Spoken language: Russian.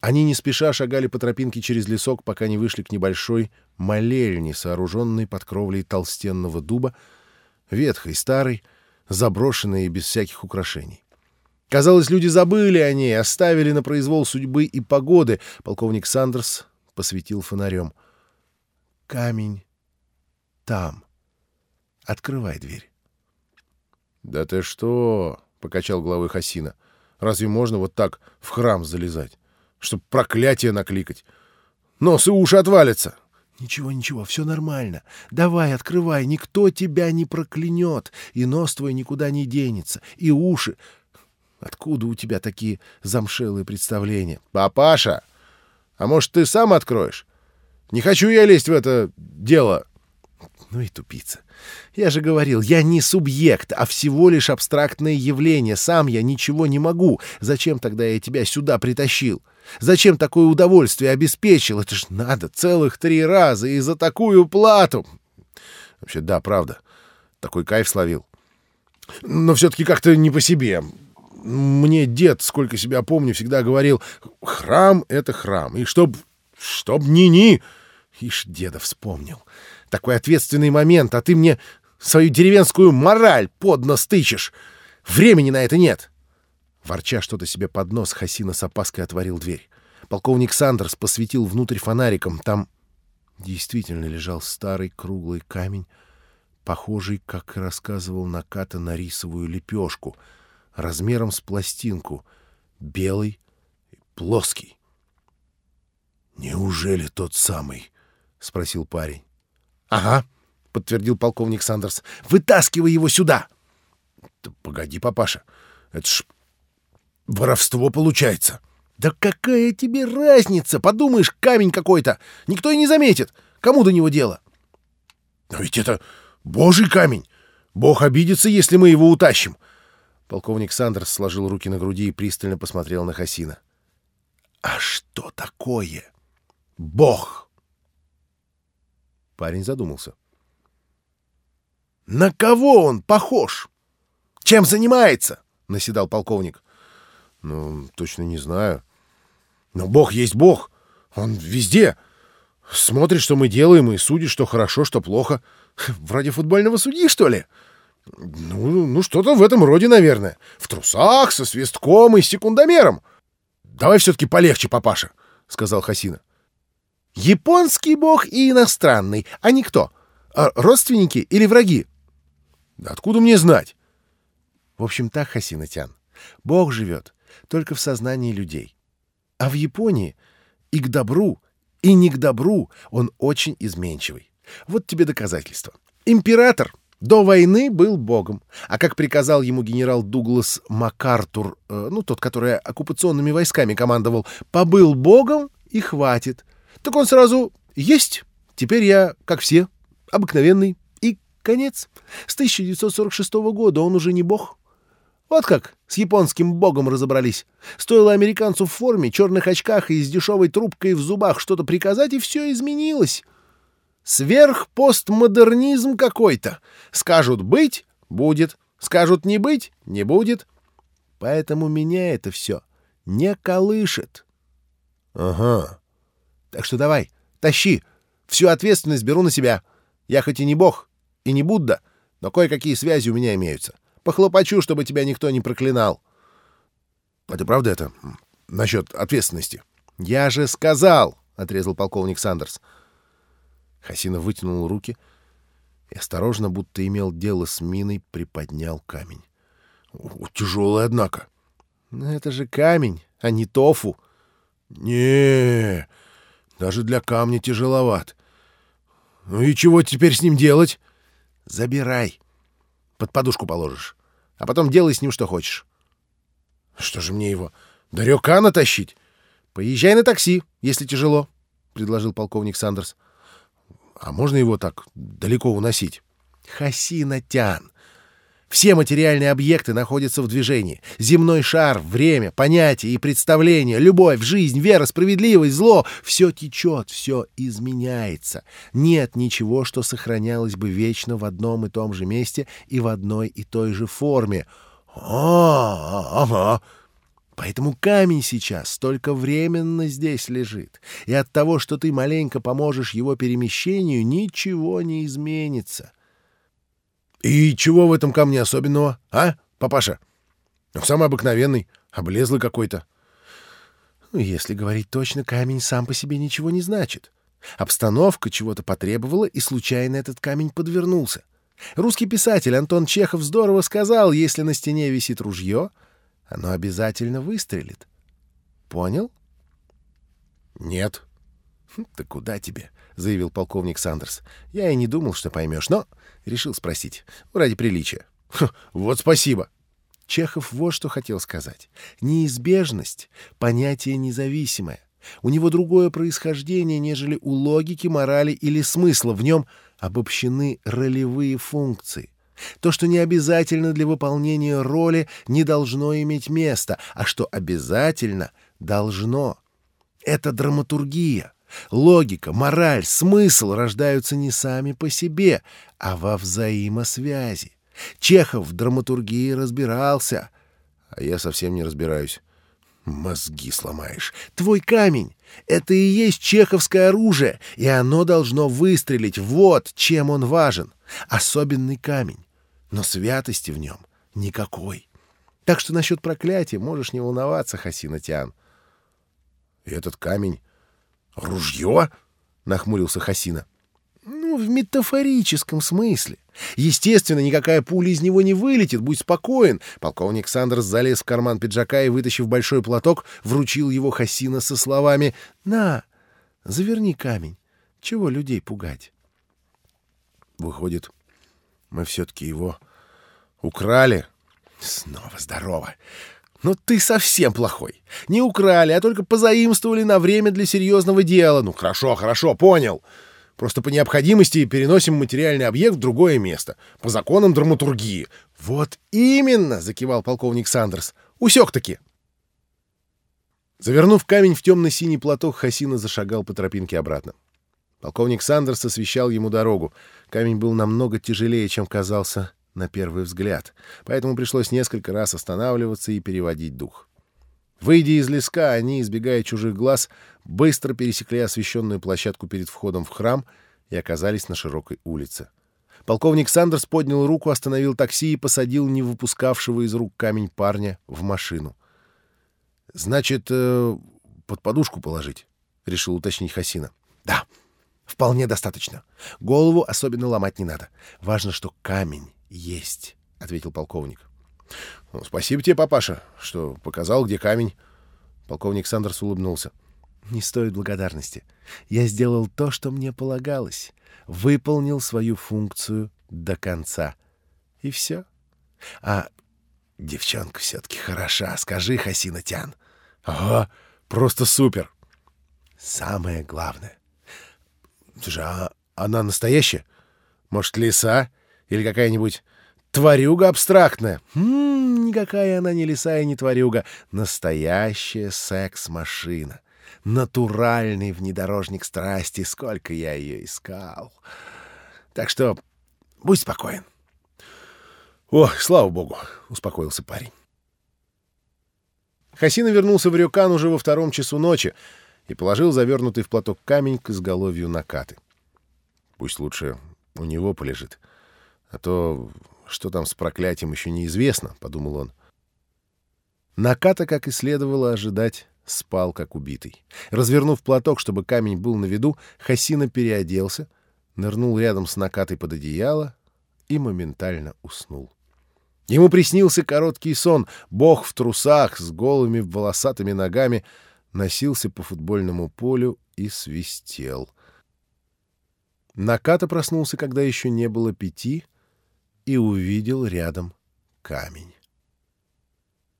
Они не спеша шагали по тропинке через лесок, пока не вышли к небольшой молельне, сооруженной под кровлей толстенного дуба, ветхой, старой, заброшенной и без всяких украшений. Казалось, люди забыли о ней, оставили на произвол судьбы и погоды. Полковник Сандерс посветил фонарем. «Камень там. Открывай дверь». «Да ты что?» — покачал головой Хасина. «Разве можно вот так в храм залезать, чтоб проклятие накликать? Нос и уши отвалятся!» «Ничего, ничего, все нормально. Давай, открывай, никто тебя не проклянет, и нос твой никуда не денется, и уши. Откуда у тебя такие замшелые представления? Папаша, а может, ты сам откроешь? Не хочу я лезть в это дело. Ну и тупица. Я же говорил, я не субъект, а всего лишь абстрактное явление. Сам я ничего не могу. Зачем тогда я тебя сюда притащил? Зачем такое удовольствие обеспечил? Это ж надо целых три раза и за такую плату. Вообще, да, правда. Такой кайф словил. Но все-таки как-то не по себе. Мне дед, сколько себя помню, всегда говорил, храм — это храм, и чтоб... чтоб ни-ни... Ишь, деда вспомнил. Такой ответственный момент, а ты мне свою деревенскую мораль под нос тычешь. Времени на это нет. Ворча что-то себе под нос, Хасина с опаской отворил дверь. Полковник Сандерс посветил внутрь фонариком. Там действительно лежал старый круглый камень, похожий, как рассказывал Наката, на рисовую лепешку — размером с пластинку, белый и плоский. «Неужели тот самый?» — спросил парень. «Ага», — подтвердил полковник Сандерс. «Вытаскивай его сюда!» да «Погоди, папаша, это ж воровство получается». «Да какая тебе разница? Подумаешь, камень какой-то. Никто и не заметит. Кому до него дело?» «Но ведь это божий камень. Бог обидится, если мы его утащим. Полковник Сандерс сложил руки на груди и пристально посмотрел на Хасина. «А что такое? Бог!» Парень задумался. «На кого он похож? Чем занимается?» — наседал полковник. «Ну, точно не знаю. Но Бог есть Бог. Он везде. Смотрит, что мы делаем, и судит, что хорошо, что плохо. Вроде футбольного судьи, что ли?» Ну, ну что-то в этом роде, наверное. В трусах, со свистком и секундомером. Давай все-таки полегче, папаша, — сказал Хасина. Японский бог и иностранный. Они кто? А родственники или враги? Да откуда мне знать? В общем, так, Хасина-тян. Бог живет только в сознании людей. А в Японии и к добру, и не к добру он очень изменчивый. Вот тебе доказательство. Император до войны был богом, а как приказал ему генерал Дуглас МакАртур, э, ну, тот, который оккупационными войсками командовал, побыл богом и хватит. Так он сразу «Есть! Теперь я, как все, обыкновенный». И конец. С 1946 года он уже не бог. Вот как с японским богом разобрались. Стоило американцу в форме, черных очках и с дешевой трубкой в зубах что-то приказать, и все изменилось. Сверхпостмодернизм какой-то. Скажут быть — будет. Скажут не быть — не будет. Поэтому меня это все не колышет. — Ага. — Так что давай, тащи. Всю ответственность беру на себя. Я хоть и не бог, и не Будда, но кое-какие связи у меня имеются. Похлопочу, чтобы тебя никто не проклинал. — А ты правда это? Насчет ответственности? — Я же сказал, — отрезал полковник Сандерс. — Хасина вытянул руки и осторожно, будто имел дело с миной, приподнял камень. Тяжелый, однако. Это же камень, а не тофу. Не, даже для камня тяжеловат. Ну и чего теперь с ним делать? Забирай. Под подушку положишь. А потом делай с ним что хочешь. Что же мне его до Рёкана тащить? Поезжай на такси, если тяжело, — предложил полковник Сандерс. — а можно его так далеко уносить? Хасинатян. Все материальные объекты находятся в движении. Земной шар, время, понятия и представления, любовь, жизнь, вера, справедливость, зло — все течет, все изменяется. Нет ничего, что сохранялось бы вечно в одном и том же месте и в одной и той же форме. А, ага. Поэтому камень сейчас только временно здесь лежит, и от того, что ты маленько поможешь его перемещению, ничего не изменится. — И чего в этом камне особенного, а, папаша? Ну, самый обыкновенный, облезлый какой-то. — Ну, если говорить точно, камень сам по себе ничего не значит. Обстановка чего-то потребовала, и случайно этот камень подвернулся. Русский писатель Антон Чехов здорово сказал, если на стене висит ружье, оно обязательно выстрелит. Понял? Нет. Хм, — Да куда тебе? — заявил полковник Сандерс. — Я и не думал, что поймешь, но решил спросить. Ради приличия. Вот спасибо. Чехов вот что хотел сказать. Неизбежность — понятие независимое. У него другое происхождение, нежели у логики, морали или смысла. В нем обобщены ролевые функции. То, что не обязательно для выполнения роли, не должно иметь места, а что обязательно, должно. Это драматургия. Логика, мораль, смысл рождаются не сами по себе, а во взаимосвязи. Чехов в драматургии разбирался, а я совсем не разбираюсь. Мозги сломаешь. Твой камень — это и есть чеховское оружие, и оно должно выстрелить. Вот чем он важен. Особенный камень. Но святости в нем никакой. Так что насчет проклятия можешь не волноваться, Хасина-Тиан. — Этот камень — ружье? — нахмурился Хасина. Ну, в метафорическом смысле. Естественно, никакая пуля из него не вылетит, будь спокоен. Полковник Сандерс залез в карман пиджака и, вытащив большой платок, вручил его Хасина со словами «На, заверни камень. Чего людей пугать?» Выходит, мы все-таки его украли. Снова здорово. Но ты совсем плохой. Не украли, а только позаимствовали на время для серьезного дела. Ну, хорошо, хорошо, понял. — Просто по необходимости переносим материальный объект в другое место, по законам драматургии. — Вот именно! — закивал полковник Сандерс. — Усек-таки! Завернув камень в темно-синий платок, Хасина зашагал по тропинке обратно. Полковник Сандерс освещал ему дорогу. Камень был намного тяжелее, чем казался на первый взгляд, поэтому пришлось несколько раз останавливаться и переводить дух. Выйдя из леска, они, избегая чужих глаз, быстро пересекли освещенную площадку перед входом в храм и оказались на широкой улице. Полковник Сандерс поднял руку, остановил такси и посадил не выпускавшего из рук камень парня в машину. — Значит, э, под подушку положить? — решил уточнить Хасина. — Да, вполне достаточно. Голову особенно ломать не надо. Важно, что камень есть, — ответил полковник. Ну, — Спасибо тебе, папаша, что показал, где камень. Полковник Сандерс улыбнулся. — Не стоит благодарности. Я сделал то, что мне полагалось. Выполнил свою функцию до конца. И все. А девчонка все-таки хороша. Скажи, Хасина Тян. — Ага, просто супер. — Самое главное. — Слушай, а она настоящая? Может, лиса? Или какая-нибудь тварюга абстрактная? М -м никакая она не лиса и не тварюга. Настоящая секс-машина. Натуральный внедорожник страсти. Сколько я ее искал. Так что будь спокоен. — О, слава богу, — успокоился парень. Хасина вернулся в Рюкан уже во втором часу ночи и положил завернутый в платок камень к изголовью накаты. Пусть лучше у него полежит, а то что там с проклятием еще неизвестно, — подумал он. Наката, как и следовало ожидать, спал как убитый. Развернув платок, чтобы камень был на виду, Хасина переоделся, нырнул рядом с Накатой под одеяло и моментально уснул. Ему приснился короткий сон. Бог в трусах с голыми волосатыми ногами носился по футбольному полю и свистел. Наката проснулся, когда еще не было пяти, и увидел рядом камень.